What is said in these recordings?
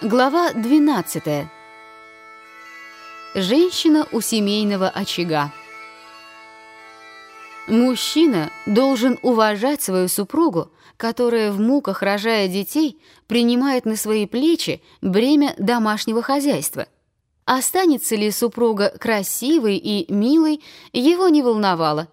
Глава 12. Женщина у семейного очага. Мужчина должен уважать свою супругу, которая в муках, рожая детей, принимает на свои плечи бремя домашнего хозяйства. Останется ли супруга красивой и милой, его не волновало.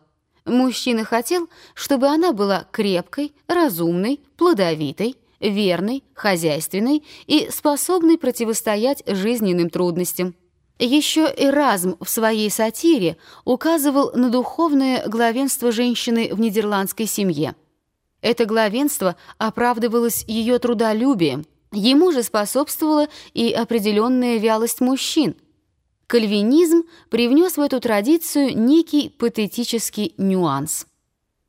Мужчина хотел, чтобы она была крепкой, разумной, плодовитой, верной, хозяйственной и способной противостоять жизненным трудностям. Еще Эразм в своей сатире указывал на духовное главенство женщины в нидерландской семье. Это главенство оправдывалось ее трудолюбием, ему же способствовала и определенная вялость мужчин. Кальвинизм привнес в эту традицию некий патетический нюанс –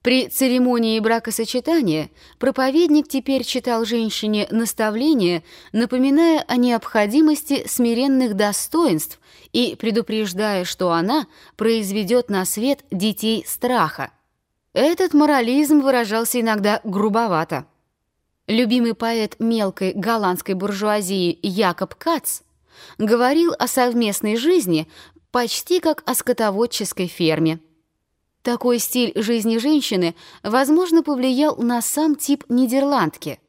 при церемонии бракосочетания проповедник теперь читал женщине наставления, напоминая о необходимости смиренных достоинств и предупреждая, что она произведет на свет детей страха. Этот морализм выражался иногда грубовато. Любимый поэт мелкой голландской буржуазии Якоб Кац говорил о совместной жизни почти как о скотоводческой ферме – такой стиль жизни женщины, возможно, повлиял на сам тип нидерландки.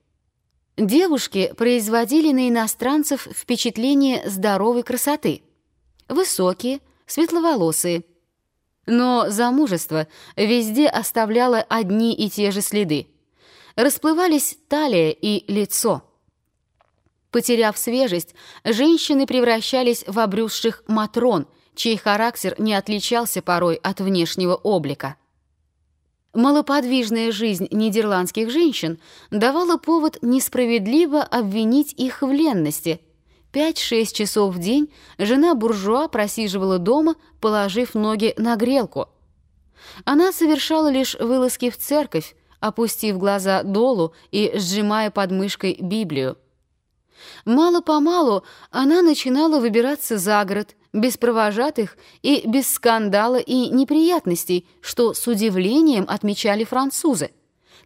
Девушки производили на иностранцев впечатление здоровой красоты. Высокие, светловолосые. Но замужество везде оставляло одни и те же следы. Расплывались талия и лицо. Потеряв свежесть, женщины превращались в обрюзших матрон – чей характер не отличался порой от внешнего облика. Малоподвижная жизнь нидерландских женщин давала повод несправедливо обвинить их в ленности. Пять-шесть часов в день жена буржуа просиживала дома, положив ноги на грелку. Она совершала лишь вылазки в церковь, опустив глаза долу и сжимая под мышкой Библию. Мало-помалу она начинала выбираться за город, без провожатых и без скандала и неприятностей, что с удивлением отмечали французы.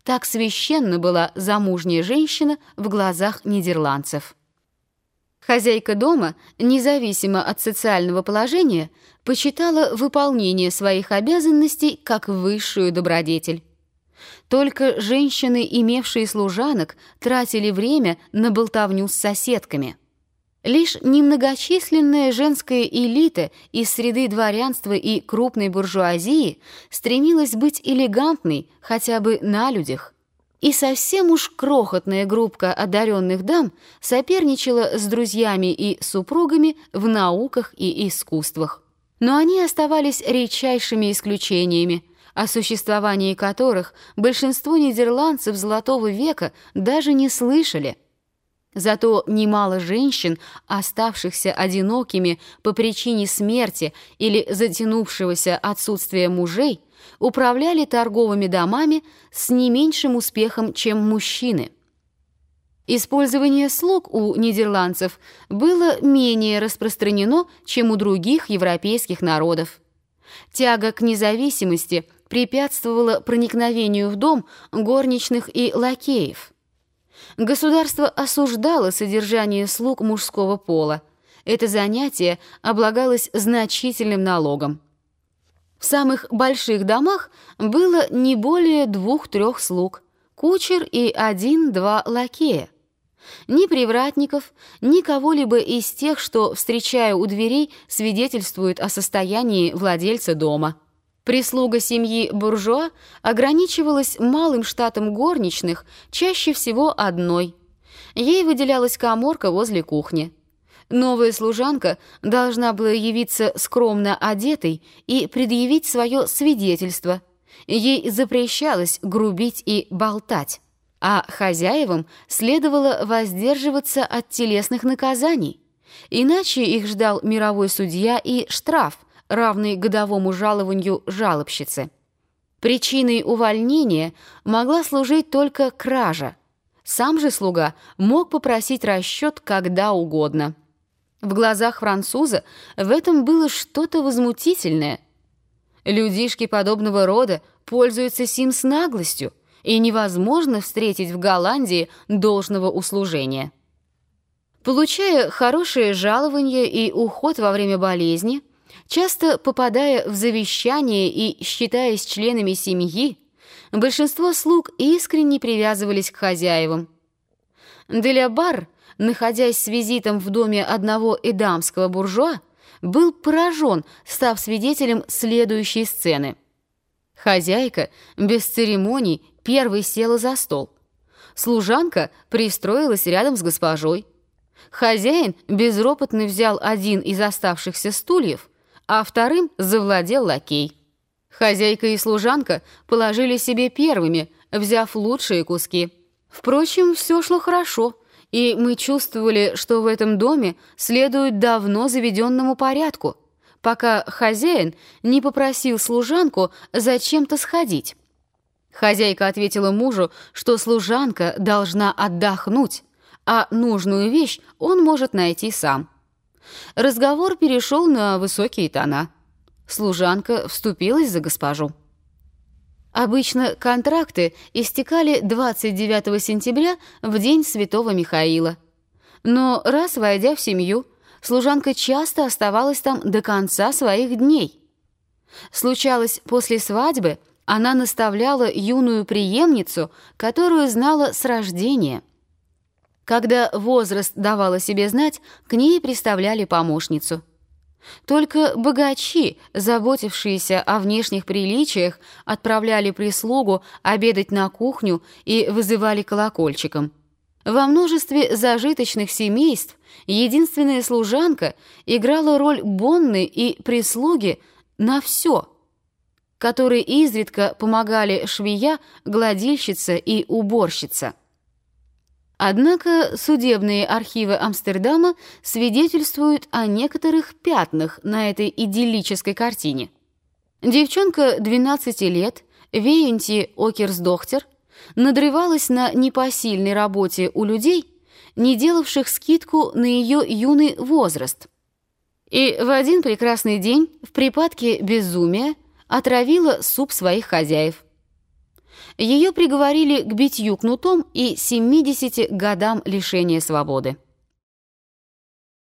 Так священна была замужняя женщина в глазах нидерландцев. Хозяйка дома, независимо от социального положения, почитала выполнение своих обязанностей как высшую добродетель. Только женщины, имевшие служанок, тратили время на болтовню с соседками – Лишь немногочисленная женская элита из среды дворянства и крупной буржуазии стремилась быть элегантной хотя бы на людях. И совсем уж крохотная группка одаренных дам соперничала с друзьями и супругами в науках и искусствах. Но они оставались редчайшими исключениями, о существовании которых большинство нидерландцев Золотого века даже не слышали – Зато немало женщин, оставшихся одинокими по причине смерти или затянувшегося отсутствия мужей, управляли торговыми домами с не меньшим успехом, чем мужчины. Использование слуг у нидерландцев было менее распространено, чем у других европейских народов. Тяга к независимости препятствовала проникновению в дом горничных и лакеев – Государство осуждало содержание слуг мужского пола. Это занятие облагалось значительным налогом. В самых больших домах было не более двух-трех слуг, кучер и один-два лакея. Ни привратников, ни кого-либо из тех, что, встречая у дверей, свидетельствуют о состоянии владельца дома. Прислуга семьи буржуа ограничивалась малым штатом горничных, чаще всего одной. Ей выделялась коморка возле кухни. Новая служанка должна была явиться скромно одетой и предъявить свое свидетельство. Ей запрещалось грубить и болтать. А хозяевам следовало воздерживаться от телесных наказаний. Иначе их ждал мировой судья и штраф – равный годовому жалованию жалобщицы. Причиной увольнения могла служить только кража. Сам же слуга мог попросить расчет когда угодно. В глазах француза в этом было что-то возмутительное. Людишки подобного рода пользуются сим с наглостью, и невозможно встретить в Голландии должного услужения. Получая хорошее жалование и уход во время болезни, часто попадая в завещание и считаясь членами семьи, большинство слуг искренне привязывались к хозяевам. Делябар, находясь с визитом в доме одного эдамского буржуа, был поражен, став свидетелем следующей сцены. Хозяйка без церемоний первой села за стол. Служанка пристроилась рядом с госпожой. Хозяин безропотно взял один из оставшихся стульев, а вторым завладел лакей. Хозяйка и служанка положили себе первыми, взяв лучшие куски. Впрочем, все шло хорошо, и мы чувствовали, что в этом доме следует давно заведенному порядку, пока хозяин не попросил служанку зачем-то сходить. Хозяйка ответила мужу, что служанка должна отдохнуть, а нужную вещь он может найти сам. Разговор перешел на высокие тона. Служанка вступилась за госпожу. Обычно контракты истекали 29 сентября в день Святого Михаила. Но раз войдя в семью, служанка часто оставалась там до конца своих дней. Случалось, после свадьбы она наставляла юную преемницу, которую знала с рождения – когда возраст давал о себе знать, к ней приставляли помощницу. Только богачи, заботившиеся о внешних приличиях, отправляли прислугу обедать на кухню и вызывали колокольчиком. Во множестве зажиточных семейств единственная служанка играла роль бонны и прислуги на все, которые изредка помогали швея, гладильщица и уборщица. Однако судебные архивы Амстердама свидетельствуют о некоторых пятнах на этой идиллической картине. Девчонка 12 лет, Веенти Окерсдохтер, надрывалась на непосильной работе у людей, не делавших скидку на ее юный возраст. И в один прекрасный день в припадке безумия отравила суп своих хозяев – ее приговорили к битью кнутом и 70 годам лишения свободы.